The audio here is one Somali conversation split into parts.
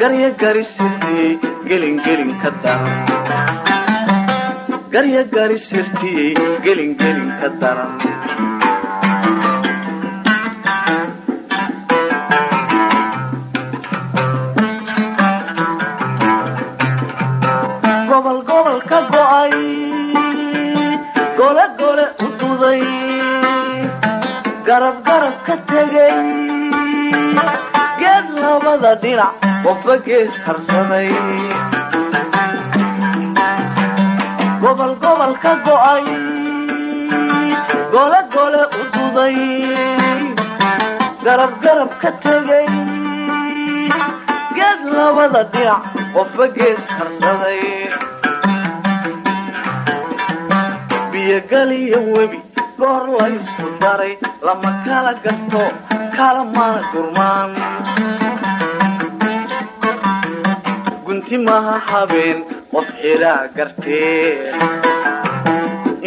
garisirtiyey gelingelin ka daran gelingelin ka go'ay gole gole u duday. Garab garab ka tegay geed labada dhinac qofba gees harsaday gobol gobol ka go'ay gole gole u duday garab garab ka tegay geed labada dhinac qofba harsaday biyogaliyo webi goor laysku daray lama kala gato kala mana gurmaan gunti maha habeen qof xilaa gartee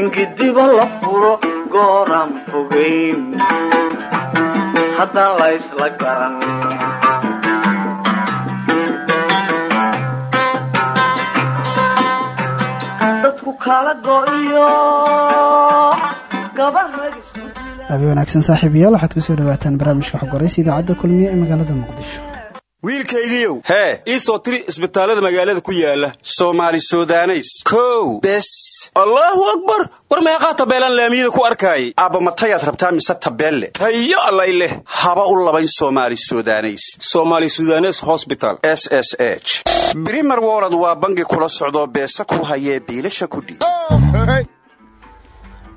ingidiba la furo gooraan fogayn haddaan laysla garan. Abi wanaagsan saaxiibayaal waxaad ku soo dhawaataan barnaamijka xogwaraysa idaacadda kulmiye ee magaalada muqdisho wiilkaygiiow. Hee ii soo tiri isbitaallada magaalada ku yaalla soomaali sudaneys. Kow. Bes. Allaahu akbar! War meeqaa tabeelaan laamiyada ku arkaayay aabba matayaad rabtaa mise tabeelle? Tayo allay leh. Haba u labayn soomaali sudaneys. Somaali sudanes hosbital s s h. Brimer wolod waa bangi kula socdoo beesa ku hayee biilasha kudhiib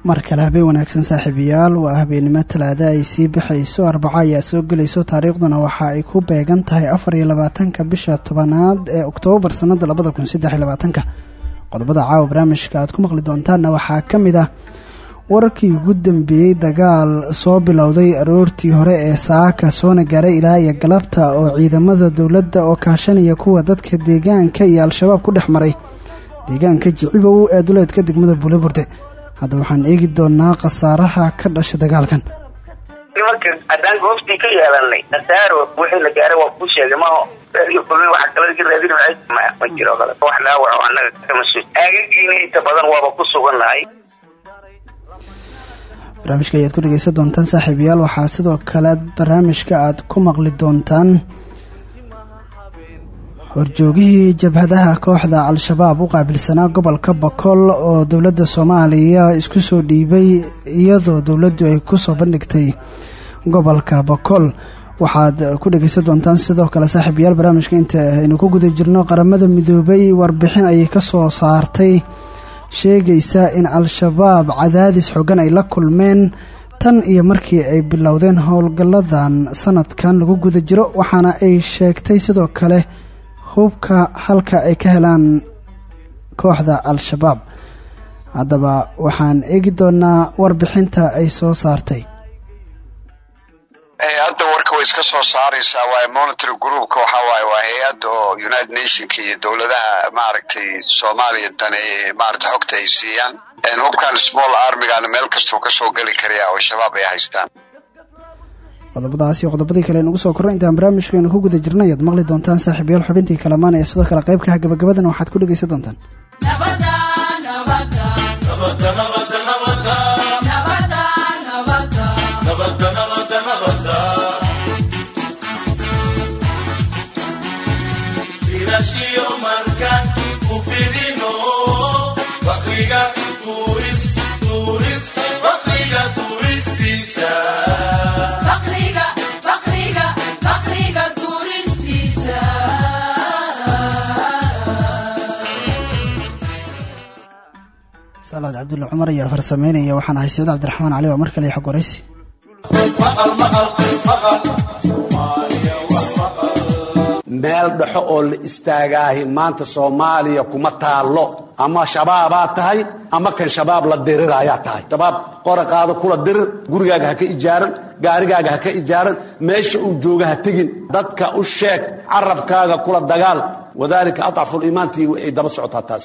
mar kale habeen wanaagsan saaxiibayaal waa habeennimo talaada ay sii baxayso arbaco ayaa soo gelayso taariikhduna waxa ay ku beegan tahay afar iyo labaatanka bisha tobanaad ee oktoobar sannada labada qodobada caawa barnaamijka aad ku maqli doontaanna waxaa ka mid ah wararkii ugu dambeeyey dagaal soo bilowday aroortii hore ee saaka soona gaaray ilaa iyo galabta oo ciidamada dowladda oo kaashanaya kuwa dadka deegaanka iyo al-shabaab ku dhex maray. Deegaanka jicibow ee duleedka degmada buuleburde hadda waxaan eegi doonaa khasaaraha ka dhasha dagaalkan. Marka haddaan goobtii ka yeelanay khasaaro wixii la gaaray waa kuu sheegay maho waxa kala raadin ma jiro kale wax dhaawac annaga kama soo aagagiina inta badan waaba ku sugannahay. Barnaamijka ayaad ku dhegeysan doontaan saaxiibayaal waxaa sidoo kale barnaamijka aad ku maqli doontaan horjoogihii jabhadaha kooxda al-shabaab u qaabilsanaa gobolka bokool oo dowladda soomaaliya isku soo dhiibay iyadoo dowladdu ay ku soo bandhigtay gobolka bokool waxaad ku dhegeysan doontaan sidoo kale saaxiibayaal barnaamijka inta aynu ku guda jirno qaramada midoobay warbixin ayay ka soo saartay. Sheegaysa in al-shabaab cadaadis xoogan ay la kulmeen tan iyo markii ay bilowdeen howlgalladan sanadkan lagu guda jiro waxaana ay sheegtay sidoo kale hubka halka ay ka helaan kooxda al-shabaab. Haddaba waxaan eegi doonaa warbixinta ay soo saartay. Hay'adda warka way iska soo saaraysaa waaye monitory groupka waxaa waaye waa hay'ad oo united nationka iyo dowladaha maaragtay soomaaliya dane maaragtay xogta ay siiyaan. Hubkan small armigana meel kastuu ka soo geli karaya oo shabaab ay haystaan qodobadaas iyo qodobadii kale nugu soo korro intaan barnaamijkeenu ku guda jirna ayaad maqli doontaan saaxiibayaal xubintii kalamaan ee sidoo kale qaybkaha gabagabadan waxaad ku dhegeysan doontaan salaad cabdulla cumar ayaa farsameynaya waxaan ahay saciid cabdiraxmaan cali waa mar kale xog meel dhexo oo la istaagaahi maanta soomaaliya kuma taallo. Ama shabaabaa tahay ama kan shabaab la diriraayaa tahay. Shabaab qora qaado kula dirir gurigaaga ha ka ijaaran gaarigaaga ha ka ijaaran meesha uu jooga ha tegin dadka u sheeg carabkaaga kula dagaal. Wadaalika adcafu liimaantii ay daba socotaa taas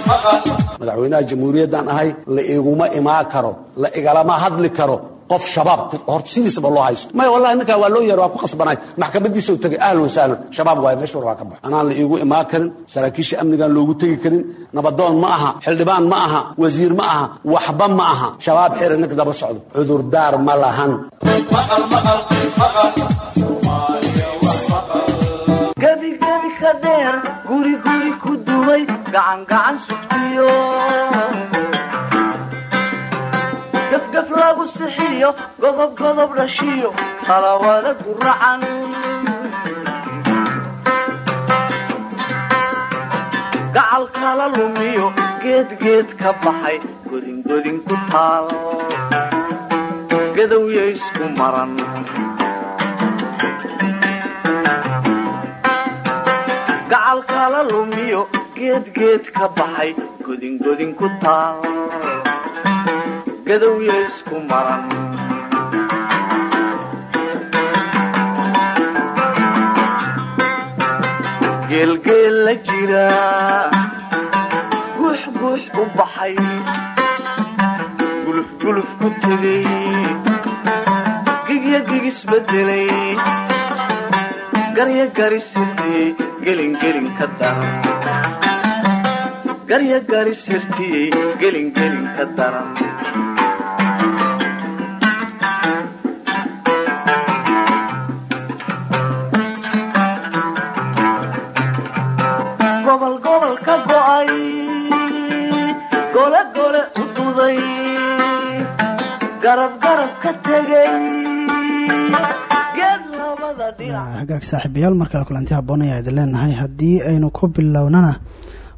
madaxweynaha jamhuuriyaddan ahay la iguma imaan karo la igalama hadli karo qof shabaab hor sidiisaba loo haysto. Maya wallahi ninkaa waa loo yeero waa ku qasbanay maxkamadiisa u tegay ahlan wasahlan shabaab waaye meesha war waa ka baxo anaan la iigu imaan karin saraakiisha amnigaan loogu tegi karin nabadoon ma aha xildhibaan ma aha wasiir ma aha waxba ma aha. Shabaab xira ninka daba socdo cudurdaar ma lahan gebigebi ka dheer guri guri ku dumay gacan gacan sugtiyo. Gafgaf lagu sixiyo godob godob dhashiyo talawada guracan gacal kala lumiyo geed geed ka baxay godin godin ku taal. Gadowya isku maran gacal kala lumiyo geed geed ka baxay godin godin ku taal. Gadowya isku maran. Geelgeel la jira guux guux u baxay. Guluf guluf ku tegay gigya gigisbedelay garya garis hirtiyey gelin gelin ka daran garya garis hirtiyey gelin gelin ka daran gobol gobol ka go'ay gole gole u garab garab ka tegay hagaag saaxiibayaal markale kulanti habboon ayaa idin leenahay. Haddii aynu ku bilownana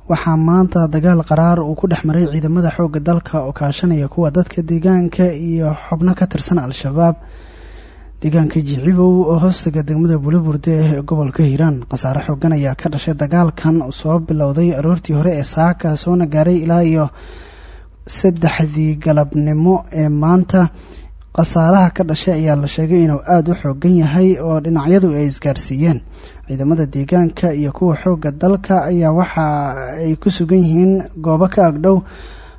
waxaa maanta dagaal qaraar uu ku dhex maray ciidamada xoogga dalka oo kaashanaya kuwa dadka deegaanka iyo xubno ka tirsan al-shabaab. Deegaanka jicibow oo hoostaga degmada bulaburde ee gobolka hiiraan khasaare xoogan ayaa ka dhashay dagaalkan soo bilowday aroortii hore ee saaka soona gaaray ilaa iyo saddexdii galabnimo ee maanta khasaaraha ka dhashay ayaa la sheegay inuu aada u xoogan yahay oo dhinacyadu ay isgaarsiiyeen. Ciidamada deegaanka iyo kuwa xoogga dalka ayaa waxa ay ku sugan yihiin goobo ka agdhow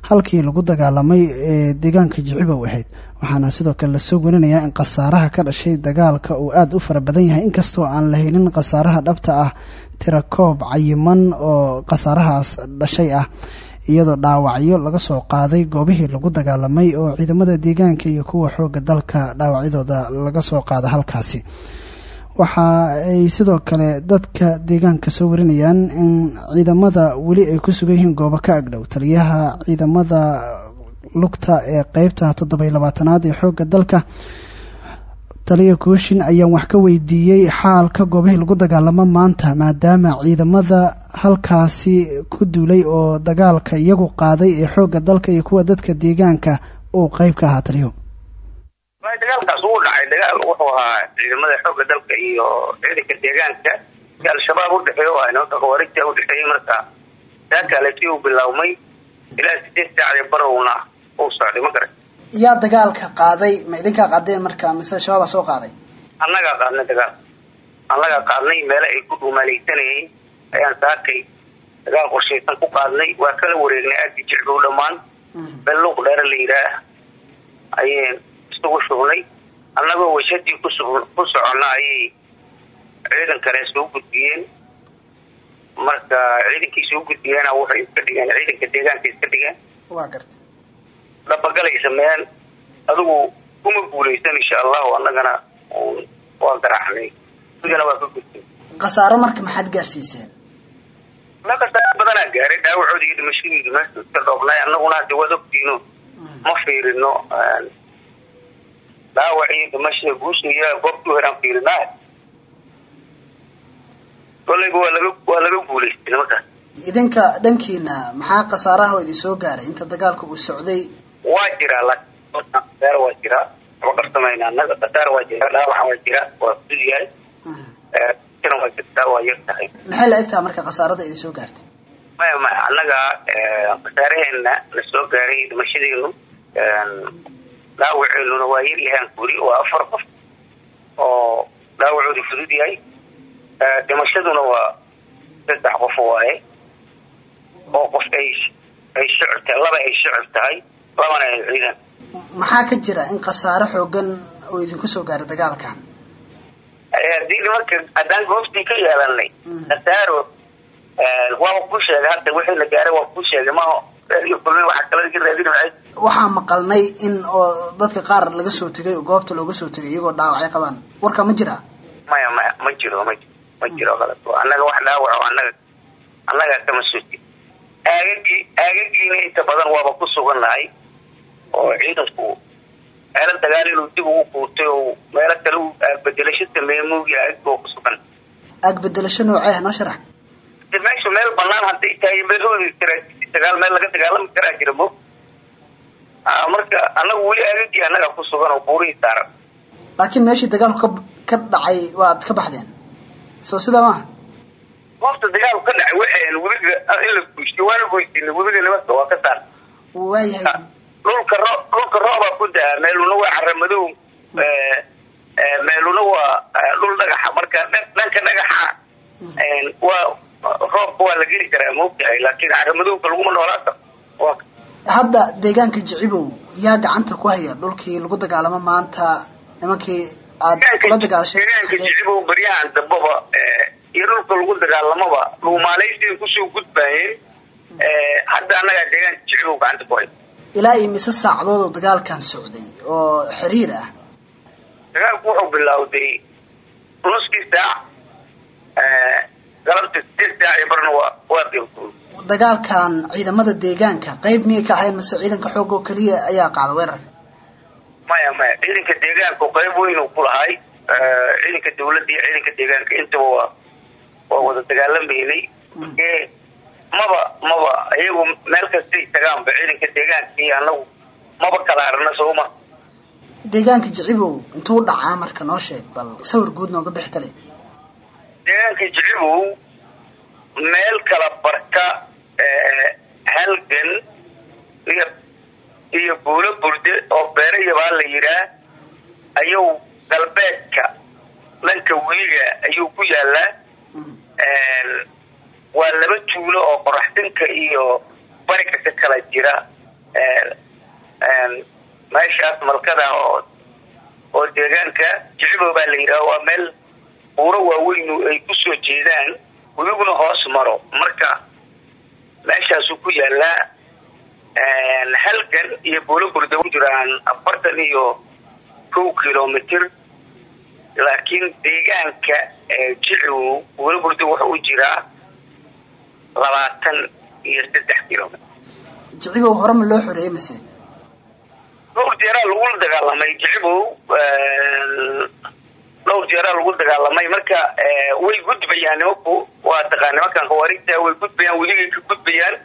halkii lagu dagaalamay ee deegaanka jicibow ahayd. Waxaana sidoo kale la soo werinayaa in khasaaraha ka dhashay dagaalka uu aada u fara badan yahay inkastoo aan la helin khasaaraha dhabta ah tirakoob cayiman oo khasaarahaas dhashay ah iyadoo dhaawacyo laga soo qaaday goobihii lagu dagaalamay oo ciidamada deegaanka iyo kuwa xoogga dalka dhaawacyadooda laga soo qaada halkaasi. Waxa ay sidoo kale dadka deegaanka soo warinayaan in ciidamada weli ay ku sugan yihiin goobo ka agdhow taliyaha ciidamada lugta ee qeybta toddoby labaatanaad ee xoogga dalka taliya kooshin ayaan wax ka weydiiyey xaalka goobihii lagu dagaalamo maanta maadaama ciidamada halkaasi ku duulay oo dagaalka iyagu qaaday ee xoogga dalka iyo kuwa dadka deegaanka uu qeyb ka ahaa taliyo. Dagaalkaas wuu dhacay. Dagaal wuxuu ahaa ciidamada xoogga dalka iyo ciidanka deegaanka. Al-shabaab udhexeeyo waa nimanka khawaarija udhexeeyey marka daakaaleti uu bilaawmay ilaa sideed saacdee barowna uu socday ma yaa dagaalka qaaday ma idinkaa qaadeen marka mise shabaabaa soo qaaday? Annagaa qaadnay dagaal. Annagaa qaadnay meele ay ku dhuumaalaysanayeen ayaan saakay. Dagaal qorshaysan ku qaadnay waa kala wareegnay aagii jicbow dhammaan. Belluuq dheere la yidhaah. Ayeen isugu shugnay. Annagoo washadii kus ku soconna ayay ciidan kale soo gudbiyeen. Marka ciidankiisa u gudbiyana waxay iska dhigeen ciidanka deegaanka iska dhigeen. Waa garta dhabagalay sameeyeen adigu kuma guulaysan insha allahu annagana waa garaacnay. Igana waa ka gudbay khasaaro marka maxaad gaarsiiseen? Ma khasaaro badanaa gaaray dhaawacoodi iyo dhimashadiidu meesha iska dhoobnay annaguna waad ogtiino ma fiirino dhaawac iyo dhimashada guusha iyo goobtu heraan fiirinaa kolleyba waa laga waa laga guulaystay nimankaas idinka dhankiina maxaa khasaaraha oo idin soo gaaray? Inta dagaalka uu socday waa jiraa laakiin khasaaro waa jiraa waxba qarsamayna annaga khasaaro waa jira dhaawaca waa jira waa fudud yahay. Tana waa jirtaa waa yar tahay. Maxay la egtaha marka khasaarada idin soo gaartay? Maya maya annaga khasaaraheena na soo gaaray dhimashadeenu dhaawaceenuna waa yar yahaan guri waa afar qof oo dhaawacoodu fudud yahay. Dhimashaduna waa saddex qof waaye oo qof ay ay tahay laba ay shicib tahay maxaa ka jira in khasaaro xoogan oo idinku soo gaaray dagaalkan? Haddii nimanka haddaan goobtii ka yeelanay khasaaro waaba ku sheegay hadda wixii la gaaray waa ku sheegay maho waxaa maqalnay in oo dadka qaar laga soo tegay oo goobta looga soo tegay iyagoo dhaawacay qabaan. Warka ma jira? Maya maya ma jiro ma jiro ma jiro kaleto annaga wax dhaawaco annaga annaga kama suti aagagii aagagiina inta badan waaba ku sugannahay oo ciidanku meelo dagaal inuu dib ugu kuurtay oo meelo kale u bedelasho sameeye moogi aagag oo ku sugan aag bedelasho noocee noo sharax meesha meel banaan hadday tahay meel hoodi kara dagaal meel laga dagaalami karaa jira mo marka annaga weli aagagii annaga ku sugan oo buurihii saaran laakiin meeshii dagaalku ka ka dhacay waad ka baxdeen soo sidaa maaha goobta dagaalku ka dhacay waxayn webiga in la guushto waana goysina webiga nimanka waa ka saar waayahay dhulka dhulka roobaa ku daa meeluna waa caramadow meeluna waa dhul dhagaxa. Marka dhanka dhagaxa waa roobka waa la geli karaa maogtahay laakiin caramadowka laguma noolaa karo waa hadda deegaanka jicibow yaa gacanta ku haya dhulkii lagu dagaalamo maanta nimankii aad kula dagaalashay? deegaanka jicibow baryahan dambaba iyo dhulka lagu dagaalamaba dhuumaaleysiay ku soo gudbaayeen hadda annagaa deegaanka jicibow gacanta ku haya ilaa iyo mise saacadood oo dagaalkan socday oo xiriir ah? Dagaalku wuxuu bilowday nuskii saac galabta sideed saac iyo barna waa waa dagaalkan ciidamada deegaanka qayb miyay ka ahayn mase ciidanka xoog oo keliya ayaa qaada weerarka maya maya ciidanka deegaanka qayb weyn uu ku lahay ciidanka dawladda iyo ciidanka deegaanka. Intaba waa waa wada dagaalamaynay maba maba iyagu meel kastay tagaanba ciidanka deegaanka iyo anagu maba kala aragna sooma deegaanka jicibow intuu dhacaa marka noo sheeg bal sawir guud nooga bixi tale deegaanka jicibow meel kala barka halgan iyo iyo buulo burde oo beerayabaa la yidhaah ayuu galbeedka dhanka weliga ayuu ku yaalaa waa laba tuulo oo qoraxsinka iyo bariga ka kala jira meeshaas malkada oo oo deegaanka jicibow baa la yidhaha waa meel buuro waaweynu ay ku soo jeedaan weliguna hoos maro. Marka meeshaasuu ku yaalaa halgan iyo buulo burda ku jiraan afartan iyo kow kilomitr laakiin deegaanka jicibow buulo burda wuxuu u jiraa labaatan iyo saddex kilomitr jicibow hore ma loo xoreeyey mise dhowr jeeraa lagula dagaalamay jicibow dhowr jeeraa lagu dagaalamay. Marka way gudbayaan nimanku waa taqaa nimankan khawaariijta way gudbayaan weligay ka gudbayaan.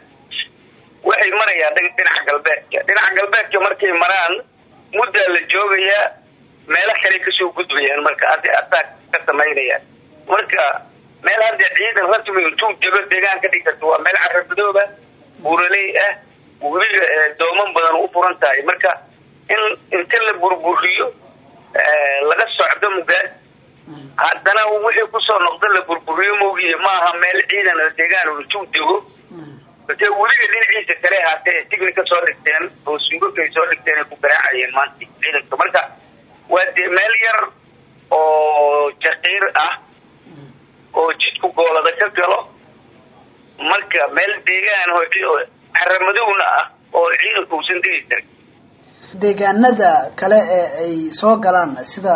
Waxay marayaan dhinaca galbeedka. Dhinaca galbeedka markay maraan muddaa la joogayaa meelo kale ka soo gudbayaan marka hadda ataa ka samaynayaan marka meel hadda ciidan rasmi intuu jego deegaan ka dhigata waa meel carabadooba buuraley ah weliga dooman badan u furan tahay. Marka in inta la burburiyo laga socdo mugaas haddana wixii ku soo noqda la burburiyo moogiye maaha meel ciidan deegaan intuu dego ase weliga dhinaciisa kale haatee tigni ka soo dhigteen oo suugaka soo dhigteen ay ku garaacayeen maanta ciidanka. Marka waa dee meel yar oo jaqiir ah oo jidku goolada ka galo marka meel deegaan oo caramadowna ah oo ciidanku uusan degi karin. Deegaanada kale ee ay soo galaan sida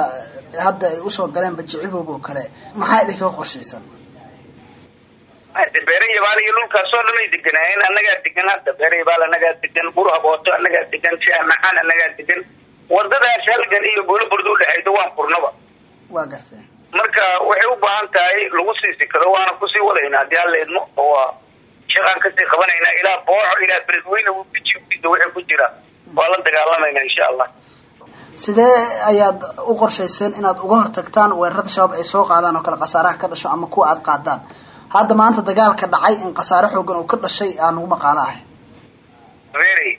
hadda ay u soo galeen bajicibog oo kale maxaa idinkaga qorshaysan? Beere yabaal iyo dhulkaasoo dhan ay deganaayeen annagaa degan hadda beere yabaal annagaa degan burhabooto annagaa degan jaamacaan annagaa degan wadadaas halgan iyo buulaburda udhexayda waan furnaba. Waa gartee marka waxay u baahan tahay lagu sii sikado waana ku sii wadaynaa haddii alla idmo oo shaqaan ka sii qabanaynaa ilaa booco ilaa beledweyne wujida wixii ku jira waa la dagaalamaynaa insha allah. Sidee ayaad u qorshayseen inaad uga hortagtaan weerarada shabaab ay soo qaadaan oo kale khasaaraha ka dhasho ama kuwa aad qaadaan? Hadda maanta dagaalka dhacay in khasaare xoogan uu ka dhashay aan ugu maqaalo ahay very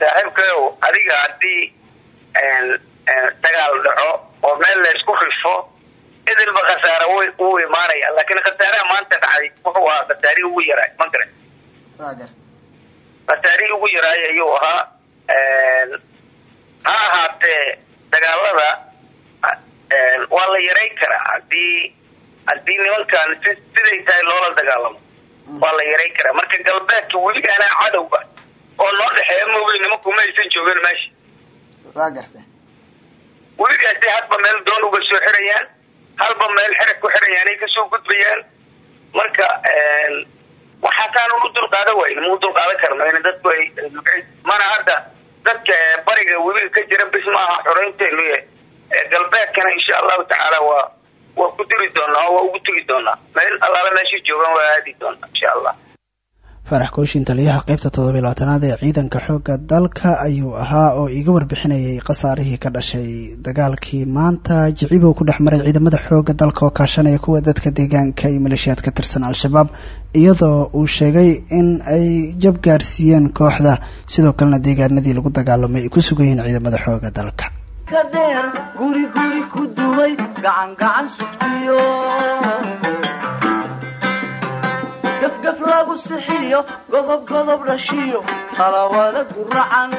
saaxiibkayow adiga haddii dagaal dhaco oo meel laysku rifo idilba khasaare w wuu imaanaya. Laakiin khasaaraha maanta dhacay wuxuu ahaa khasaarihii ugu yaraay. Ma garan waa garta khasaarihii ugu yaraay ayuu ahaa ha ahaatee dagaalada waa la yarayn karaa. Hadii haddii nimankan si siday tahay loola dagaalamo waa la yarayn karaa. Marka galbeedka weligaana cadowga oo noo dhexeeya maogey nimanku ma aysan joogeen meesha weligaasi hadba meel doon uga soo xirayaan halba meel xerag ku xirayaan ay ka soo gudbayaan marka waxaasaanu u dulqaadan wayna ma u dulqaadan karno in dadku mana hadda dadka bariga webiga ka jira bis maaha xoreynteenu galbeedkana insha allahu tacaala waa waa ku diri doonaa oo waa ugu tegi doonaa. Meel allaala meeshay joogaan waa aadi doonaa insha allah farax kooshin taliyaha qeybta toddobiy labaatanaad ee ciidanka xoogga dalka ayuu ahaa oo iga warbixinayay khasaarihii ka dhashay. Dagaalkii maanta jicibow ku dhex maray ciidamada xoogga dalka oo kaashanaya kuwa dadka deegaanka iyo maleeshiyaad ka tirsan al-shabaab iyadoo uu sheegay in ay jab gaarsiiyeen kooxda. Sidoo kalena deegaanadii lagu dagaalamay ay ku sugan yihiin ciidamada xoogga dalka gafgaf lagu sixiyo godob godob dhashiyo qalawada guracan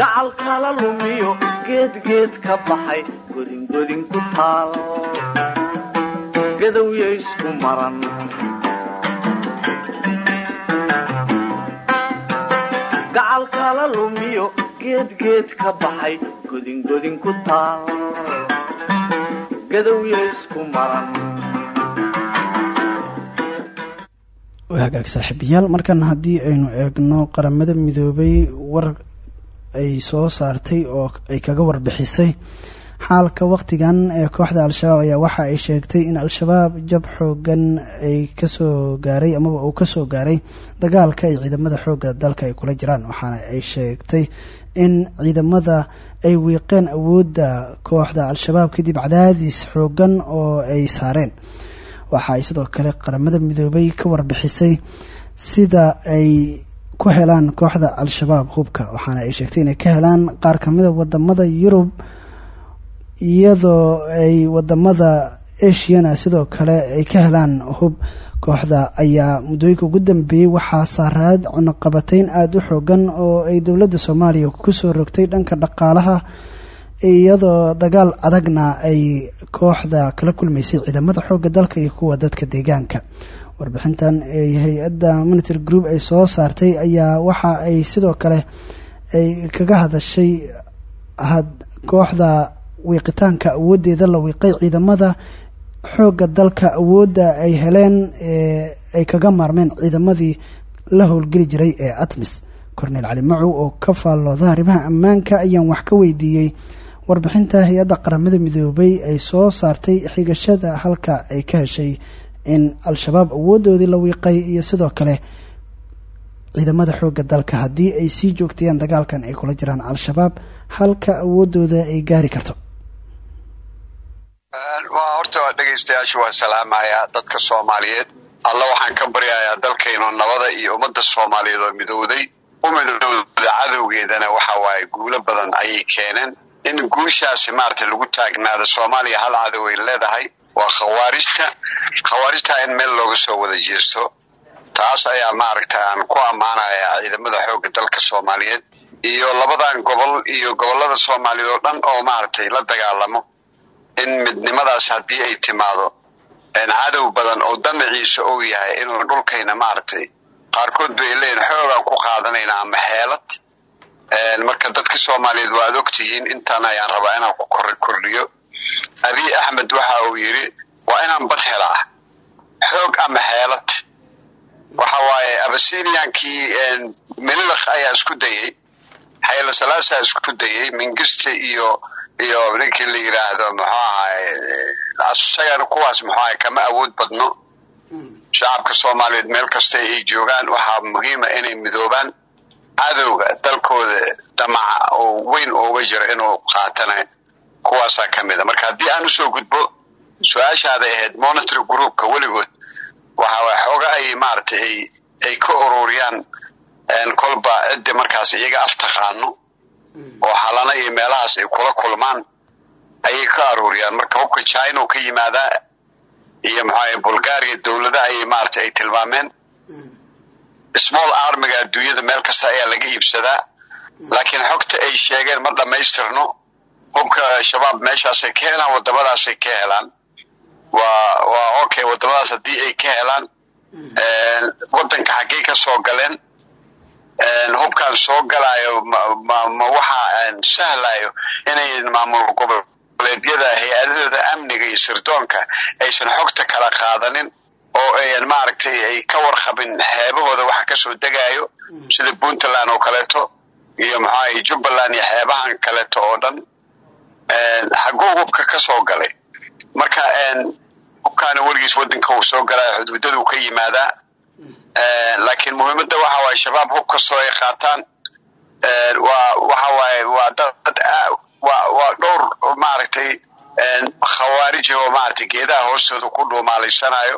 gacal kala lumiyo geed geed ka baxay godin godin ku taal. Gadowya isku maran. Gacal kala lumiyo geed geed ka baxay godin godin ku taal maran hagaag saaxiibayaal markan haddii aynu eegno qaramada midoobay war ay soo saartay oo ay kaga warbixisay xaalka wakhtigan ee kooxda al-shabaab ayaa waxa ay sheegtay in al-shabaab jab xoogan ay ka soo gaaray amaba uu ka soo gaaray dagaalka ay ciidamada xoogga dalka ay kula jiraan waxaana ay sheegtay in ciidamada ay wiiqeen awoodda kooxda al-shabaab kadib cadaadis xoogan oo ay saareen. Waxa ay sidoo kale qaramada midoobay ka warbixisay sida ay ku helaan kooxda al-shabaab hubka waxaana ay sheegtay inay ka helaan qaar kamida waddamada yurub iyadoo ay waddamada asiana sidoo kale ay ka helaan hub kooxda ayaa muddooyinka ugu dambeeyey waxaa saaraad cunaqabatayn aada u xoogan oo ay dowladda soomaaliya ku soo rogtay dhanka dhaqaalaha iyadoo dagaal adagna ay kooxda kala kulmaysay ciidamada xoogga dalka iyo kuwa dadka deegaanka. Warbixintan ay hay'adda monitary group ay soo saartay ayaa waxa ay sidoo kale ay kaga hadashay had kooxda wiiqitaanka awooddeeda la wiiqay ciidamada xoogga dalka awoodda ay heleen ay kaga maarmeen ciidamadii la howlgeli jiray ee atmis. Cornel cali macow oo ka faallooda arrimaha ammaanka ayaan wax ka weydiiyey warbixinta hay'adda qaramada midoobay ay soo saartay xigashada halka ay ka heshay in al-shabaab awooddoodii la wiiqay iyo sidoo kale ciidamada xoogga dalka. Haddii ay sii joogtayaan dagaalkan ay kula jiraan al-shabaab halka awooddooda ay gaari karto waa horta dhegaystayaasha waa salaamayaa dadka soomaaliyeed. Alla waxaan ka baryayaa dalkaynu nabada iyo ummadda soomaaliyeed oo midowday. U midowda cadowgeedana waxa waaye guulo badan ayay keeneen. In guushaasi maaragtay lagu taagnaado soomaaliya hal cadow ay leedahay waa khawaarijta khawaarijta in meel looga soo wada jeesto. Taas ayaa maaragta aan ku ammaanayaa ciidamada xoogga dalka soomaaliyeed. Iyo labadan gobol iyo gobollada soomaaliyeed oo dhan oo maaragtay la dagaalamo in midnimadaas haddii ay timaado cadow badan oo damaciisa ou yahay inuu dhulkayna maaragtay qaarkood bay leeyihiin xoogaan ku qaadanayna ama xeelad. Marka dadka soomaaliyeed waa ad ogtihiin intaan ayaan rabaa inaan ku kordhiyo abiy axmed waxa uu yidhi waa inaan bad helaa xoog ama xeelad. Waxa waaye abasiniyankii melilakh ayaa isku dayey xayla salaasaa isku dayey mingiste iyo iyo ninkii la yidhaahdo muxuu ahay isagana kuwaas muxuu ahay kama awood badno. Shacabka soomaaliyeed meel kasta ay joogaan waxaa muhiima inay midoobaan cadowga dalkooda damaca oo weyn ooga jiro inuu qaatana kuwaasaa ka mid a marka haddii aan u soo gudbo su'aashaaday ahayd monitory groupka weligood. Waxa way xooga ay maaragtay ay ay ka ururiyaan kolba ciddi markaas iyaga aftaqaano oo halana iyo meelahaas ay kula kulmaan ayay ka aruuriyaan. Marka hubka china ka yimaadaa iyo maxaa bulgaria dowladda ayay maaragtay ay tilmaameen small armiga adduunyada meel kasta ayaa laga iibsadaa. Laakiin xogta ay sheegeen ma dhammaystirno hubka shabaab meeshaasay ka helaan wadamadaasay ka helaan. Waa waa okay wadamadaas haddii ay ka helaan wadanka xaggey ka soo galeen hubkaan soo galaayo ma waxa sahlayo inay maamul goboleedyada hay'adahooda amniga iyo sirdoonka aysan xogta kala qaadanin oo ayan maaragtay ay ka warqabin xeebahooda waxa ka soo degaayo sida puntland oo kaleeto iyo maxaa jubbaland iyo xeebahan kaleeto oo dhan xaguu hubka ka soo galay marka hubkaana weligiis wadanka uu soo galaayo xuduudadu ka yimaadaa laakiin muhiimadda waxa waaye shabaab hub kastoo ay qaataan waa waxa waaye waa dad waa waa dhowr maaragtay khawaariji oo maaragtay geedaha hoostooda ku dhuumaalaysanayo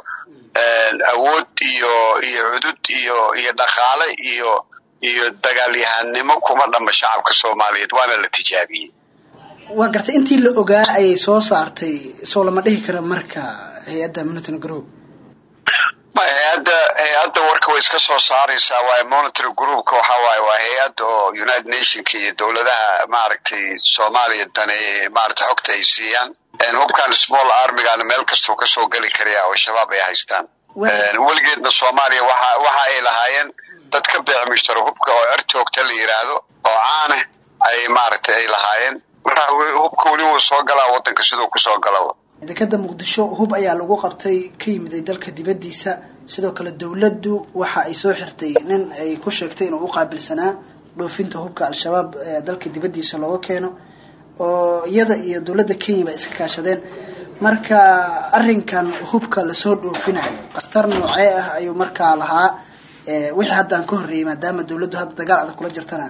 awood iyo iyo cudud iyo iyo dhaqaale iyo iyo dagaalyahanimo kuma dhama shacabka soomaaliyeed waana la tijaabiyey. Waa gartay intii la ogaa ayay soo saartay soo lama dhihi kara marka hay'adda monitoring group hay'adda hay'adda warka way iska soo saaraysaa waaye monitory groupka waxa waaye waa hay'ad oo united nationka iyo dowladaha maaragtay soomaaliya dane maaragtay xogta ay siiyaan. Hubkan small armigana meel kastuu ka soo geli karaya oo shabaab ay haystaan. Weligeedna soomaaliya waxa waxa ay lahaayeen dad ka beec mushtaro hubka oo certoogta la yidhaahdo oo caane ay maaragtay ay lahaayeen. Marka hubka weli wuu soo galaa wadanka siduu ku soo gala dekeda muqdisho hub ayaa lagu qabtay ka yimiday dalka dibadiisa sidoo kale dowladdu waxa ay soo xirtay nin ay ku sheegtay inuu u qaabilsanaa dhoofinta hubka al-shabaab dalka dibadiisa looga keeno oo iyada iyo dowladda kenya ba iska kaashadeen. Marka arrinkan hubka la soo dhoofinayo khatar noocee ah ayuu markaa lahaa wixii haddaan ka horreeyey maadaama dowladdu hadda dagaal adag kula jirtana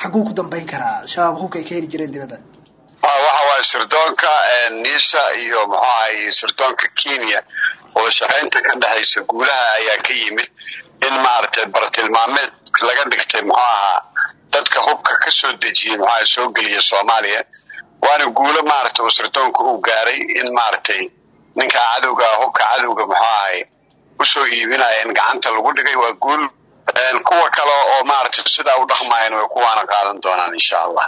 xaguu ku dambeyn karaa shabaab hubka ay ka heli jireen dibadda waxa waaye sirdoonka nisa iyo muxuu ahay sirdoonka kenya. Oo shaqaynta ka dhexaysa guulaha ayaa ka yimid in maaragtay baratilmaameed laga dhigtay muxuu ahaa dadka hubka ka soo dejiyey muxuu aha soo geliya soomaaliya. Waana guulo maaragtay oo sirdoonka uu gaaray in maaragtay ninka cadowga hubka cadowga muxuu ahay u soo iibinaya in gacanta lagu dhigay. Waa guul kuwa kale oo maaragtay sidaa u dhaqmayan way kuwaana qaadan doonaan insha allah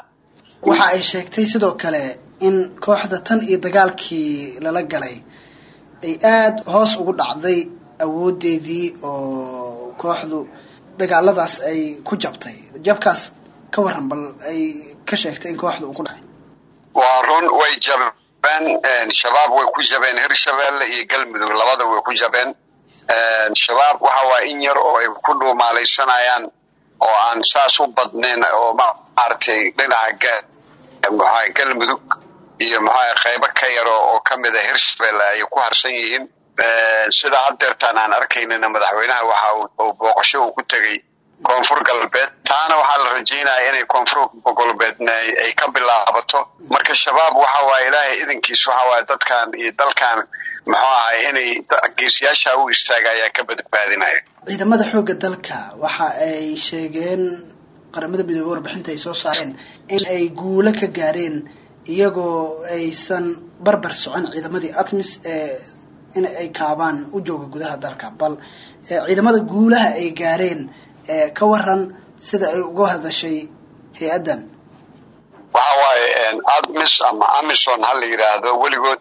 waxa ay sheegtay sidoo kale in kooxda tan iyo dagaalkii lala galay ay aada hoos ugu dhacday awoodeedii oo kooxdu dagaaladaas ay ku jabtay. Jabkaas ka waran bal ay ka sheegtay in kooxdu uu ku dhacay. Waa run way jabeen shabaab way ku jabeen hirshabeelle iyo galmudug labada way ku jabeen. Shabaab waxa waa in yar oo ay ku dhuumaalaysanayaan oo aan saas u badnayn oo maaragtay dhinaca galmudug iyo muxua qaybo ka yaro oo kamida hirshabelle ay ku harsan yihiin. Sida haddeertaan aan arkaynina madaxweynaha waxa uu booqasho uu ku tegey koonfur galbeed. Taana waxaa la rajaynaya inay koonfur galbeedna ay ka bilaabato. Marka shabaab waxa waaye ilaahay idankiis waxa waaye dadkan iyo dalkan muxuu ahay inay geesiyaasha u istaaga ayaa ka badbaadinaya. Ciidamada xoogga dalka waxa ay sheegeen qaramada midoobe warbixinta ay soo saareen in ay guulo ka gaareen iyagoo aysan barbar socon ciidamadii atmis ee in ay kaabaan u jooga gudaha dalka. Bal ciidamada guulaha ay gaareen ka waran sida ay uga hadashay hay'addan. Waxa waaye admis ama amison ha la yidhaahdo weligood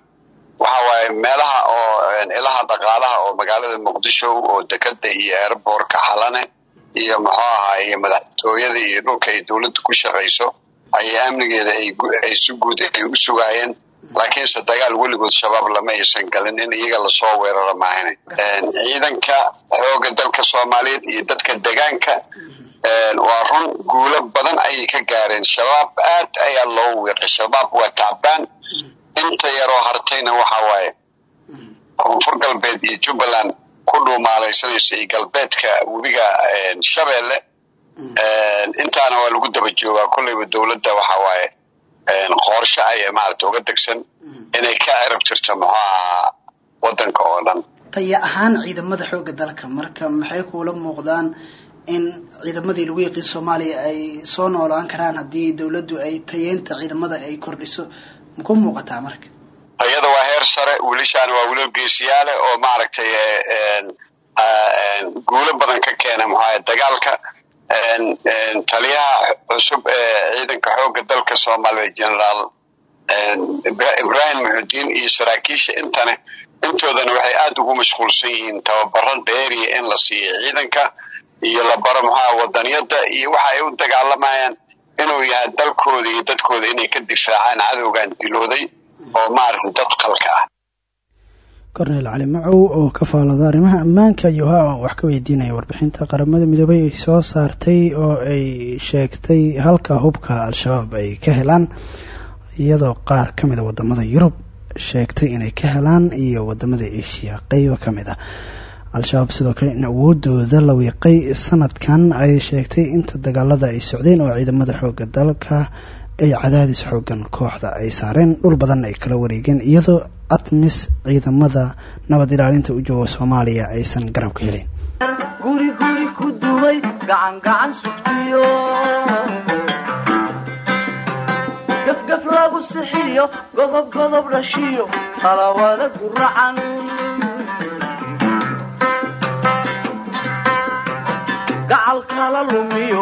waxa waaye meelaha oo ilaha dhaqaalaha oo magaalada muqdisho oo dekeda iyo airbortka xalane iyo muxuu iyo madaxtooyada iyo dhulka ay dowladda ku shaqayso ayay amnigeeda ay si guud ay u sugaayeen. Laakiinse dagaal weligood shabaab lama aysan galin in iyaga la soo weeraro maahane. Ciidanka xooga dalka soomaaliyeed iyo dadka degaanka waa run guulo badan ayay ka gaareen. Shabaab aad ayaa loo wiiqay shabaab waa tacbaan. Inta yaroo hartayna waxa waaye. Koonfur galbeed iyo jubbaland ku dhuumaalaysanaysa iyo galbeedka webiga shabeelle intaana waa lagu daba joogaa kolleyba dowladda waxa waaye qorshe ay maarata uga degsan inay ka cirab jirto muxuu ahaa wadanka oo dhan. Taya ahaan ciidamada xoogga dalka. Marka maxay kuula muuqdaan in ciidamadii lagu yaqiin soomaaliya ay soo noolaan karaan haddii dowladdu ay tayeynta ciidamada ay kordhiso? Maku muuqataa marka iyada waa heer sare wiilashaana waa wiilal geesiyaale oo maaragtay guulo badan ka keena muxuaha dagaalka. Taliyaha cusub ee ciidanka xoogga dalka soomaaliya generaal ibrahim muxudiin iyo saraakiisha intane intoodana waxay aada ugu mashquulsan yihiin tababaro dheeriya in la siiyo ciidanka iyo la baro muxuaha wadaniyada iyo waxa ay u dagaalamayaan inuu yahay dalkooda iyo dadkooda inay ka difaacaan cadowgan dilooday oo maaragtay dad qalka ah. Korneel cali macow oo ka faalada arrimaha ammaanka ha wax ka weydiinaya warbixinta qaramada midoobay ay soo saartay oo ay sheegtay halka hubka al-shabaab ay ka helaan iyadoo qaar ka mid a waddamada yurub sheegtay inay ka helaan iyo waddamada asia qeybo ka mid ah. Al-shabaab sidoo kale in awoodooda la wiiqay sanadkan ay sheegtay inta dagaalada ay socdeen oo ciidamada xooga dalka ay cadaadis xoogan kooxda ay saareen dhul badan ay kala wareegeen iyadoo admis ciidamada nabad ilaalinta u jooga soomaaliya aysan garab ka helin. Guri guri ku dumay gacan gacan sugtiyo. Gafgaf lagu sixiyo godob godob dhashiyo talawada guracan gacal kala lumiyo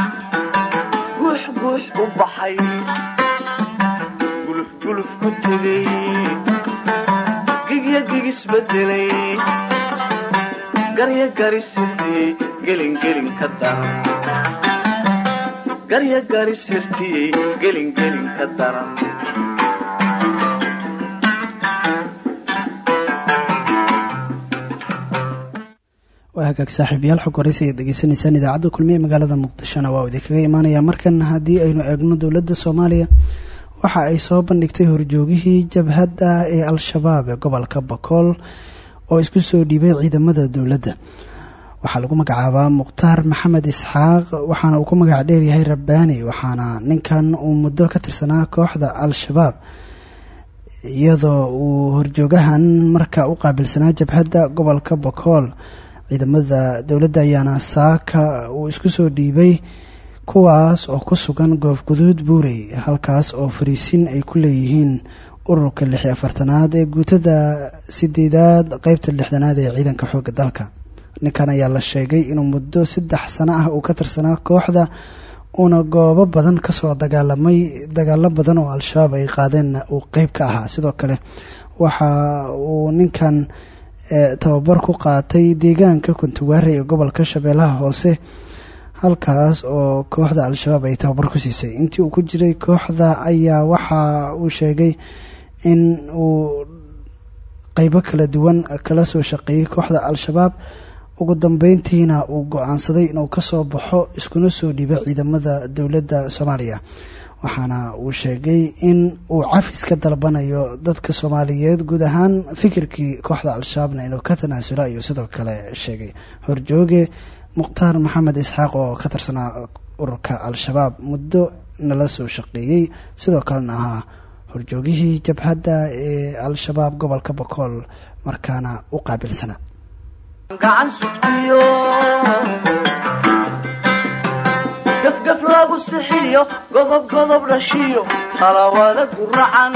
guux u baxay gulufguluf ku tegay gigya gigisbedelay garya garis hirtiyey gelingelin ka daran garya garis hirtiyey gelingelin ka daran waa hagaag saaxiibayaal xog horeysa ayaad degeysanaysaan idaacadda kulmiye magaalada muqdishona. Waa idinkaga imaanaya markan haddii aynu eegno dowladda soomaaliya waxa ay soo bandhigtay horjoogihii jabhadda ee al-shabaab ee gobolka bakool oo isku soo dhiibay ciidamada dowladda. Waxaa lagu magacaabaa mukhtaar maxamed isxaaq waxaana uu ku magac dheeryahay rabbaani waxaana ninkan uu muddo ka tirsanaa kooxda al-shabaab iyadoo uu horjoogahan marka u qaabilsanaa jabhadda gobolka bakool ciidamada dowladda ayaana saaka uu isku soo dhiibay kuwaas oo ku sugan goofguduud buurey halkaas oo fariisin ay ku leeyihiin ururka lix iyo afartanaad ee guutada sideedaad qeybta lixdanaad ee ciidanka xoogga dalka. Ninkan ayaa la sheegay inuu muddo saddex sano ah uu ka tirsanaa kooxda uuna goobo badan ka soo dagaalamay dagaalo badan oo al-shabaab ay qaadeenna uu qeyb ka ahaa. Sidoo kale waxa uu ninkan tababar ku qaatay deegaanka kuntuwaare ee gobolka shabeellaha hoose halkaas oo kooxda al-shabaab ay tababar ku siisay. Intii uu ku jiray kooxda ayaa waxa uu sheegay in uu qeybo kala duwan kala soo shaqeeyey kooxda al-shabaab. Ugu dambeyntiina uu go'aansaday inuu ka soo baxo iskuna soo dhiibo ciidamada dowladda soomaaliya waxaana uu sheegay in uu cafis ka dalbanayo dadka soomaaliyeed guud ahaan fikirkii kooxda al-shabaabna inuu ka tanaasulo ayuu sidoo kale sheegay. Horjooge mukhtaar maxamed isxaaq oo ka tirsanaa ururka al-shabaab muddo nala soo shaqeeyey sidoo kalena ahaa horjoogihii jabhadda ee al-shabaab gobolka bokool markaana u qaabilsana gafgaf lagu sixiyo godob godob dhashiyo talawada guracan.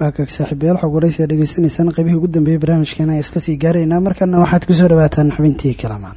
Waa kaag saaxiibayaal xog waraysi aad dhegeysanaysaan ugu dambeeyey barnaamijkeena ay iska sii gaaraynaa markana waxaad ku soo dhawaataan xubintii kalamaan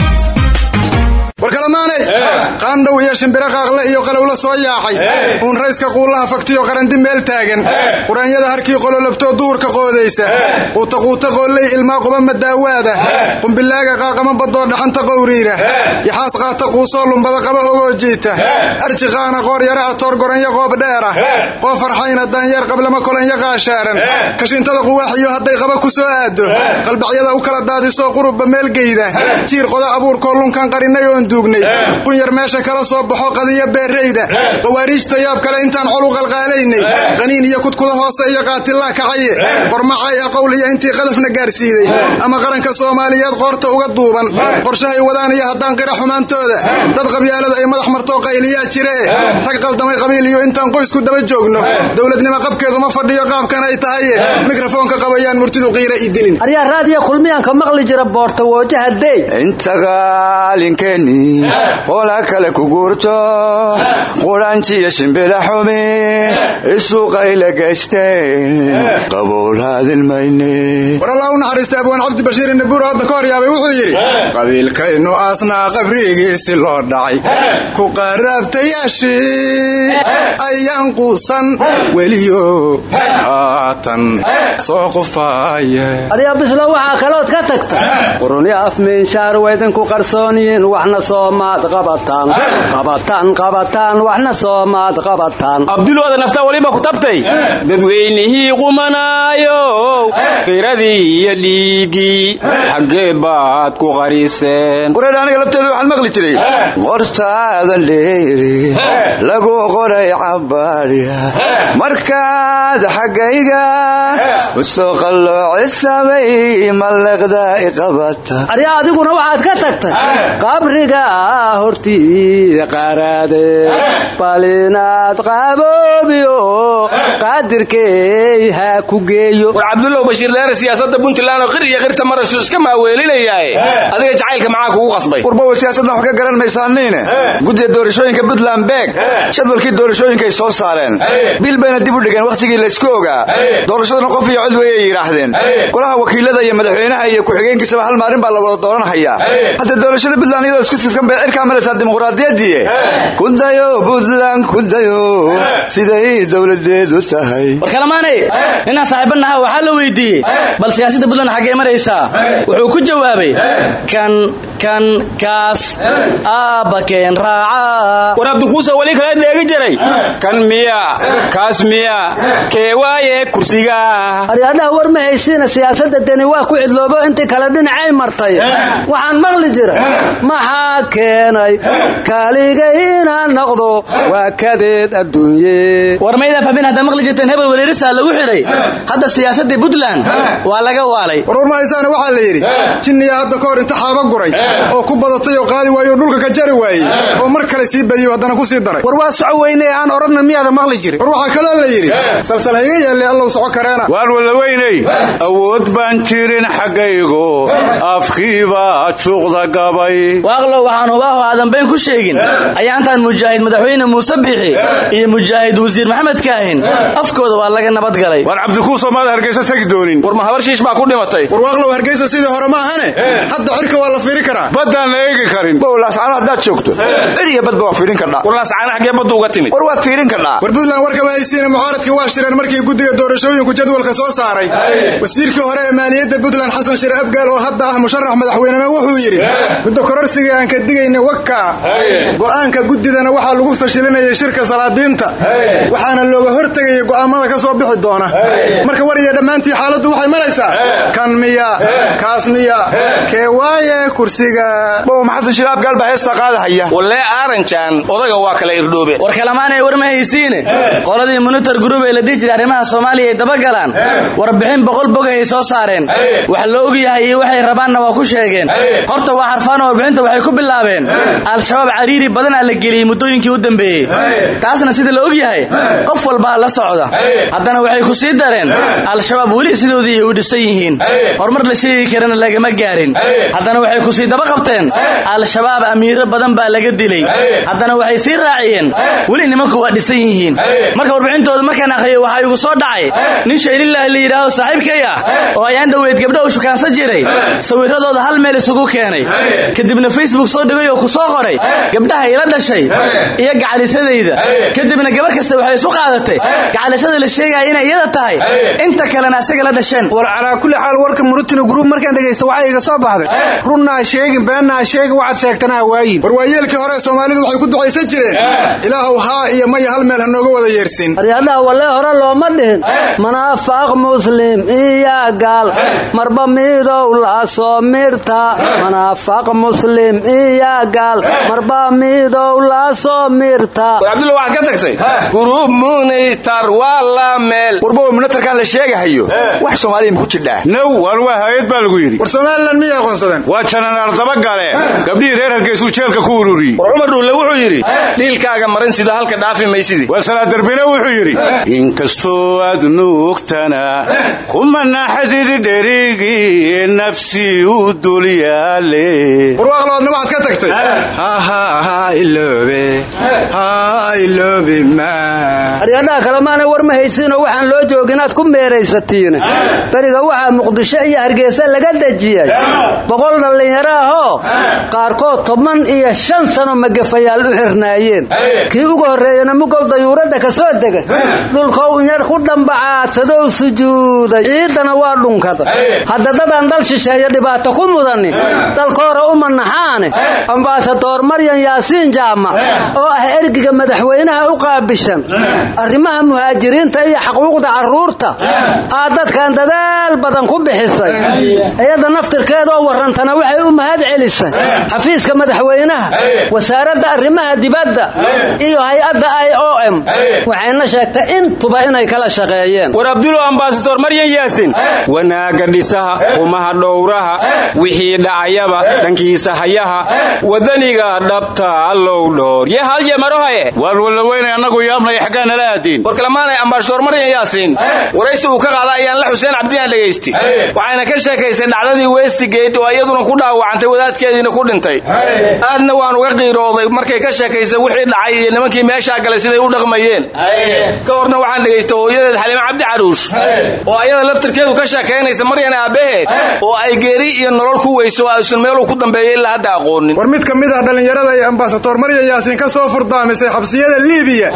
war kalamaanay qaandhow iyo shimbiro qaaqle iyo qalowla soo yaacay uun rayska quullaha fagtiyo qarandi meel taagan quraanyada harkii qololabtoo duurka qoodaysa quutaquuta qoolley ilmaa quba madaawaada qumbilaaga qaaqama badoo dhaxanta qowriira yaxaas qaata quusoo lumbada qaba ogoo jiita arji qaana qoor yara atoor goranyo qoob dheera qoo farxayna daanyeer qablama kolanya qaashaaran kashintada quwaaxiyo hadday qaba ku soo aado qalbacyada u kala daadisoo qurubba meelgeyda jiir qoda abuurkoo lunkan qarinay oon duugnay qunyar meesha kala soo baxo qadiyo beerayda. Qawaariijta yaab kale intaan col u qalqaalaynay qaniin iyo kudkuda hoose iyo qaatillaa kacaye qormacay aqowl iyo intii qadafna gaarsiiday. Ama qaranka soomaaliyeed qoorta uga duuban. Qorshahay wadaan iyo haddaan qira xumaantooda dad qabyaalada ay madax martoo qayliyaa jiree rag qaldamay qabiil iyo intaan qoysku daba joogno. Dowladnimo qabkeedu ma fadhiyo qaabkan ay tahaye mikrofoonka qabayaan murtidu qiira ii dilin. Aryaa raadiyo kulmiyaanka maqli jira boorta woojahadeey inta qaalinkeeni qola kale ku guurto quranjiyo shimbila xumi isuqayla gaysteen qabowlaadin mayne war allah u naxariista abwaan cabdi bashiir inabuur hadda ka hor yaabay wuxuu yidhi qabiilkaynu aasnaa qabrigiisi loo dhacay ku qaraabtayaashii ayaan quusan weliyo. Haatan soo qufaaya aryaa bislo waxaa kalood ka tagta. Quruni afmiinshaar waydinku qarsooniyiin waxna soomaad qabataan. Qabataan qabataan waxna soomaad qabataan. Abdulooda naftaa weliba ku tabtay. Dadweynihii qumanaayow qiradii iyo dhiiggii xaggee baad ku qariseen. Wareer aniga lafteeda waxaan maqli jiray. Qortaadan dheeri lagu qoray cabaadya markaad xaggayga u soo qalloocisabay mallaqda iqabata aryaa adiguna waxaad ka tagtay. Qabriga hortii qaraade bal inaad qaboobiyo qaadirkey ha ku geeyo. War cabdulow bashiir dheere siyaasadda puntland oo qir iyo qirta marasu iska maaweelinayaaye adiga jacaylka maxaa kugu qasbay? Warbawa siyaasaddan wax ka garan maysaaniine guddiga doorashooyinka puntland beeg jadwalkii doorashooyinkay soo saareen. Bil bayna dib u dhigeen wakhtigii laysku ogaa. Doorashaduna qof iyo cod weeyay yidhaahdeen. Golaha wakiilada iyo madaxweynaha iyo ku-xigeenkiisaba hal maalin baa la wada dooranhayaa hadda doorashada puntland iyadoo isku siskan bay cirkaa maraysaa dimuqraadiyadii kudayo puntland kudayo siday dowladeedu tahay war kalamaanay ninaan saaxiibanaha waxaa la weydiiyey. Bal siyaasadda puntland xaggee maraysaa wuxuu ku jawaabay kan kan kaas aabbakeen raaca. War abdikuusa weli kala dheegi jiray. Kan miya kaas miya kee waaye kursiga. Aryaadhaha war ma haysiina siyaasadda deni waa ku cidloobo intii kale dhinacay martay. Waxaan maqli jira maxaa keenay. Kaligay inaan noqdo waa kadeed adduunye. War maydaa fahmin haddaa maqli jirteen hebel wereerisaa lagu xidhay hadda siyaasaddii puntland waa laga waalay. Warwar ma haysaana waxaa la yidhi jinniyaa hadda ka hor inta xaaba guray oo ku badatay oo qaadi waayey oo dhulka ka jari waayey oo mar kale sii badiyo haddana ku sii daray. War waa soco weyne aan odhanna miyaada maqli jirin war waxaa kaloo la yidhi salsal hayga yeelle allow soco kareena. Waar walaweyney awood baan jirin xaggaygo afkiibaa juuqda gabay waxaan hubaaho aadan been ku sheegin. Ayaa intaan mujaahid madaxweyne muuse biixi iyo mujaahid wasiir maxamed kaahin. Afkooda waa laga nabadgalay war cabdikuuso maada hargeysa tegi doonin. War ma habar shiish baa ku dhimatay. Warwaaqlow hargeysa sidii hore ma ahane? Hadda cirka waa la fiiri karaa. Baddaan la eegi karin. Bowlaascaano haddaad joogto. Cir iyo badba waa fiirin kardhaa war laascaana xaggee baddu uga timid. War waad fiirin kardhaa war buntland warkaba haysiina mucaaradkii waa shireen markii guddiga doorashooyinku jadwalka soo saaray. Wasiirkii hore ee maaliyadda puntland xasan shire abgaal oo hadda ah musharax madaxweynena wuxuu yidhi muddo kororsiga aan ka digayna waka go'aanka guddidana waxaa lagu fashilinayay shirka salaadiinta. Waxaana looga hortegayay go'aamada ka soo bixi doona. Marka war iyo dhammaantii xaaladdu waxay maraysaa. Kan miya kaas miya. Kee waaye kursiga? Bow maxasan shire abgaal baa heestaa qaadahaya. Wallee aaranjaan odaga waa kala irdhoobe war kalamaanay war ma haysiine. Qoladii monitor group ee la dhihi jiray arrimaha soomaaliya ay dabagalaan warbixin boqol bogay ay soo saareen. Wax la og yahay iyo waxay rabaanna waa ku sheegeen. Horta waa xarfaan warbixinta waxay ku bilaabeen. Al-shabaab cariiri badanaa la geliyey muddooyinkii u dambeeyey. Taasna sida la og yahay qof walbaa la socda. Haddana waxay ku sii dareen al-shabaab weli sidoodii u dhisan yihiin. Horumar la sheegi karana lagama gaarin. Haddana waxay ku sii daba qabteen al-shabaab amiiro badan baa laga dilay. Haddana waxay sii raaciyeen weli nimanku waa dhisan yihiin. Marka warbixintooda markaan akhriyo waxaa igu soo dhacay. Nin shaylilaahi la yidhaaho saaxiibkay ah oo ayaan dhoweyd gabdha u shukaansan jiray. Sawirradooda hal meel isugu keenay. Kadibna facebook soo dhigay oo ku soo qoray gabdhaha ila dhashay iyo gacalisadayda kadibna gabar kasta waxay isu qaadatay. Gacalisada la sheegaya inay iyada tahay. Inta kalena asaga la dhasheen. War calaa kulli xaal warka murutino gruub markaan dhegaysta waxaa iga soo baxday. Runna ha sheegin beenna ha sheegin waxaad sheegtana ha waayin. War waayeelkii hore soomaalidu waxay ku ducaysan jireen. Ilaahow haa iyo maya hal meel ha nooga wada yeersin. Aryadhaha wallee hore looma dhihin. Manaafaaq muslim iyo gaal. Marba miidow la soo mirta manaafaaq muslim iyo gaal marba miidow la soo mirta war waxaad ka tagtay? Guruub munitar waa la meel. Warbow munitarkaan la sheegahayo. Wax soomaaliya maku jidhaa? Now war waa hay'ad baa lagu yidhi. War somalilan miyay aqoonsadeen? Waa jananaar dabagale gabdhihii reer hargeysuu jeelka ku ururiyey war cumar dhuulle wuxuu yidhi dhiilkaaga marin sida halka dhaafi maysidii waa salaadarbine wuxuu yidhi. Inkastoo aad nuugtana kuma naxdidi dherigii nafsi u dul yaale warwaaqloodna waxaad ka tagtay aryadhaha kalemaanay war ma haysiinoo waxaan loo jooga inaad ku meeraysatiine. Beriga waxaa muqdisho iyo hargeysa laga dejiyey boqol dhallinyaro ahoo qaarkood toban iyo shan sano magafayaal u xirnaayeen. Kii ugu horreeyana mugow dayuuradda ka soo degay. Dhulkow inyar ku dhambacaasadow sujuuday. Ciiddana waa dhunkada. Hadda dadaan dal shisheeyo dhibaato ku mudanin dalkoora u manaxaane ambaasadoor maryan yaasiin jaamac oo ah ergiga madaxweynaha u qaabishan arrimaha muhaajiriinta iyo xaquuqda carruurta aad dadkan dadaal badan ku bixisay. Iyada naftirkeedoo warrantana waxay u mahad celisay. Xafiiska madaxweynaha wasaaradda arrimaha dibadda iyo hay'adda i o m. Waxayna sheegtay intuba inay kala shaqeeyeen. War abdulo ambasador maryan yaasin wanaagga dhisaha qumaha dhowraha wixii dhacayaba dhankiisa hayaha wadaniga dhabta allow dhoor yo halye marohaye waar wallaweynay annagu yaabnay xaggaa nala aadiin war kalamaanay ambasador maryan yaasiin waraysi uu ka qaada ayaan la xuseen cabdiyaan dhegaysti. Waxayna ka sheekaysay dhacdadii westigate oo iyaduna ku dhaawacantay wadaadkeediina ku dhintay. Aadna waan uga qiirooday markay ka sheekaysay wixii dhacay iyo nimankii meeshaa galay siday u dhaqmayeen. Ka horna waxaan dhegaystay hooyadeed xaliime cabdi caruush. Oo ayada laftirkeedu ka sheekaynaysa maryan aabbaheed oo ay geeri iyo nolol ku weyso aysan meeluu ku dambeeyay ilaa hadda aqoonin. War mid ka mid ah dhallinyarada ay ambasador maryan yaasiin ka soo furdaamisay xabsiyada liibiya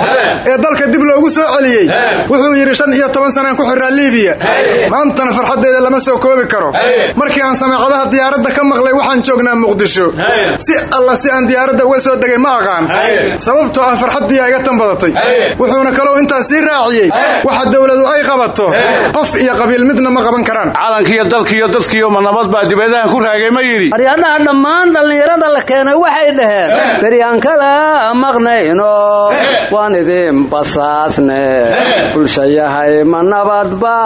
ee dalka dib loogu soo celiyey. Wuxuu yidhi shan iyo toban sanaan ku xirraa liibiya. Maantana farxaddeeda lama soo koobi karo. Markii aan samaacadaha diyaaradda ka maqlay waxaan joognaa muqdisho. Si alla si aan diyaaradda uga soo degay ma aqaan. Sababtoo ah farxaddiiyaa iga tan badatay wuxuuna kaloo intaas sii raaciyey. Waxa dowladu ay qabato. Qof iyo qabiil midna ma qaban karaan. Calankiiyo dalkiiyo dadkiiyo ma nabad baa dibadahan ku raagay ma yidhi. Aryadhaha dhammaan dhallinyarada la keenay waxay dhaheen beryaan kala maqnayno waan idin basaasne bulshayahay ma nabadba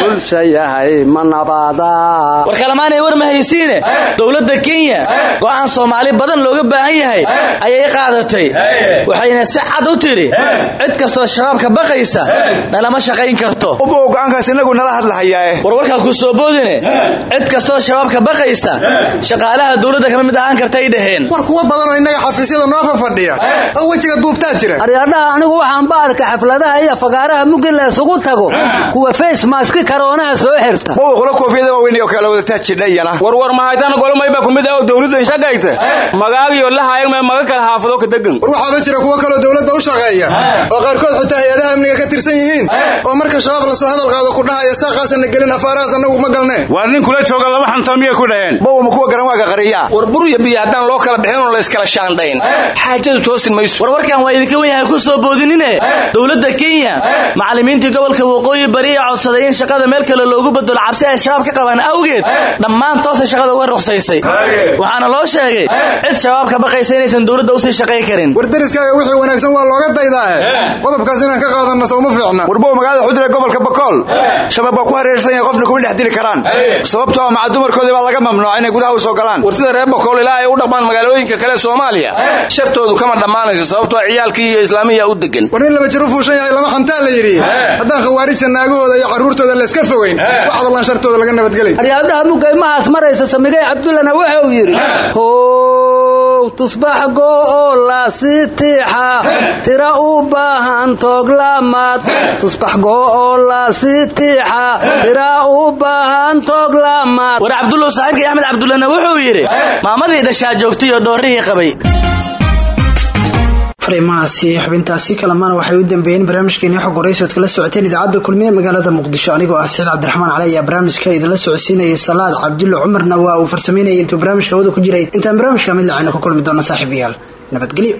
bulshayahay ma nabada war kalamaanay war ma haysiine dowladda kenya go'aan soomaali badan looga baahan yahay ayay qaadatay. Waxayna si cad u tidhi cid kastoo shabaabka baqaysa nalama shaqayn karto. Go'aankaas inagu nala hadlahayaae war warkaa ku soo boodine cid kastoo shabaabka baqaysa shaqaalaha dowladda kama mid ahaan kartay dhaheen. War kuwa badanoo innaga xafiisyada noofa fadhiya oo wejiga duubtaa jira arkay xafladaha iyo fagaaraha muggi la isugu tago kuwa facemaski karoonaha soo xirta. Qolo koofiyada waaweyn oo kala wadataa jidha iyana warwar mahaytana golomayba kumid ah oo dawladda inshagayta magaagiyo lahayagme maga kala haafado ka degan war waxaaba jira kuwo kaloo dawladda u shaqeeya oo qaarkood xitaa hay'adaha amniga ka tirsan yihiin oo marka shabaab la soo hadal qaado ku dhahaya saaqaasana gelin afaarahaas annagu ma galnee waar nin kula jooga laba xantaa miyay ku dhaheen? Bawma kuwa garan waaga qariyaa. War bur iyo biyo haddaan loo kala bixin oo layskala shaandhayn. Xaajadu toosin mayso. Warwarkan waa idinka wen yahay ku soo boodinine dowladda kenya macallimiintii gobolka waqooyi bari ee codsaday in shaqada meel kale loogu bedelo cabsi ay shabaab ka qabaan awgeed. Dhammaan toosay shaqada uga ruqsaysay. Waxaana loo sheegay cid shabaab ka baqaysa inaysan dowladda u sii shaqay karin. War deriskaaga wixii wanaagsan waa looga daydaahe qodobkaas inaan ka qaadanno sowma fiicna. Warbow magaalada xudre gobolka bakool shabaab waa ku hareersan yahay qofna kuma dhex dili karaan. Sababtoo ah maca dumarkoodii baa laga mamnuuca inay gudaha u soo galaan. War sida reer bakool ilaa ay u dhaqmaan magaalooyinka kale soomaaliya shartoodu kama dhammaanayso sababtoo ciiyaalkii iyo islaamiya u degan laba jir u fuushan yahay lama xantaa la yidhi. Haddaan khawaarijta naagahooda iyo carruurtooda layska fogayn wax dallaan shartooda laga nabadgelay aryaadaha mugaymahaas maraysa samigay cabdullana waxa uu yidhi how tusbax go'oo laasii tiixa tira u baahan tooglaamaad tusbax laasii tiixa tira u baahan tooglaamaad war cabdullow saaxiibkii axmed cabdullana wuxuu yidhi maamadii dhashaa joogtay oo dhoorrihii qabay fariimahaasi xubintaasi kalamana waxay u dambeeyeen barnaamijkeeni xog waraysi ood kala socoteen idaacadda kulmiye magaalada muqdisho. Anigoo ah saciid cabdiraxmaan cali ayaa barnaamijka idinla socodsiinayay salaad cabdulle cumarna waa uu farsameynayay intuu barnaamijka hawada ku jiray. Intaan barnaamijka mid lacayna ku kulmi doona saaxiibayaal. Nabadgelyo